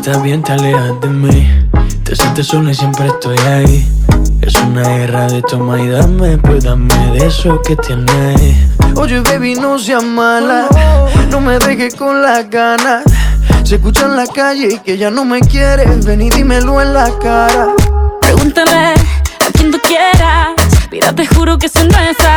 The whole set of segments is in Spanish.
estás bien, te alejas de mí. Te sientes sola y siempre estoy ahí. Es una guerra de toma y dame, pues dame de eso que tienes. Oye, baby, no seas mala. No me dejes con las ganas. Se escucha en la calle y que ya no me quieres. Ven y dímelo en la cara. Pregúntame a quien tú quieras. Mira, te juro que eso no es.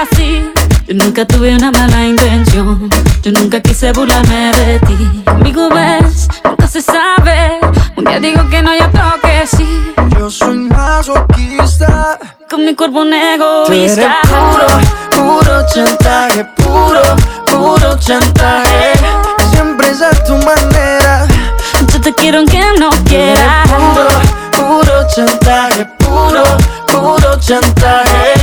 Yo nunca tuve una mala intención. Yo nunca quise burlarme de ti. Conmigo ves, nunca se sabe. Un día digo que no, ya toque sí. Yo soy masoquista. Con mi cuerpo un Tú eres egoísta. puro, puro chantaje, puro, puro chantaje. Siempre es a tu manera. Yo te quiero aunque no quieras. Puro, puro chantaje, puro, puro chantaje.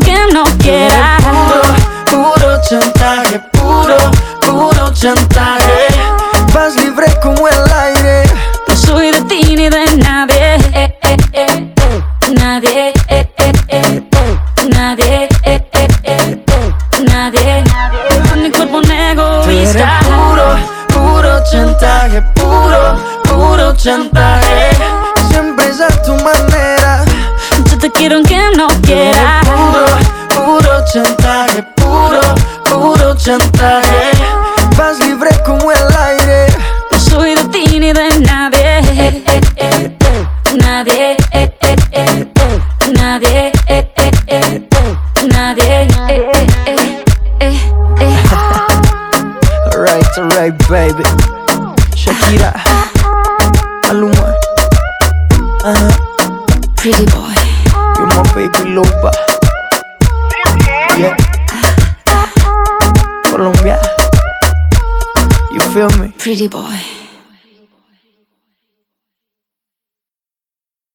chantaje. Vas libre como el aire. No soy de ti ni de nadie eh, eh, eh. Nadie eh, eh, eh, eh. Nadie eh, eh, eh, eh. Nadie Con mi cuerpo un Tú eres egoísta puro, puro chantaje, puro, puro chantaje. Siempre es a tu manera. Yo te quiero aunque no quieras Puro, puro chantaje, puro, puro chantaje. Nadie eh, eh, eh, eh. Nadie eh, eh, eh, eh. Nadie eh, eh, eh, eh, eh. Alright, alright, baby. Shakira, Aluma, uh, Pretty boy you're my baby loba. Yeah. Colombia, you feel me? Pretty boy